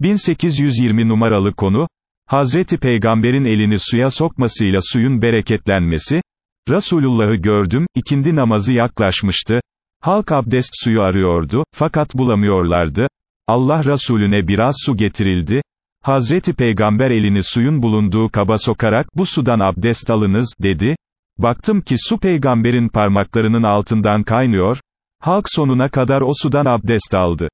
1820 numaralı konu, Hazreti Peygamber'in elini suya sokmasıyla suyun bereketlenmesi, Resulullah'ı gördüm, ikindi namazı yaklaşmıştı, halk abdest suyu arıyordu, fakat bulamıyorlardı, Allah Resulüne biraz su getirildi, Hazreti Peygamber elini suyun bulunduğu kaba sokarak, bu sudan abdest alınız, dedi, baktım ki su peygamberin parmaklarının altından kaynıyor, halk sonuna kadar o sudan abdest aldı.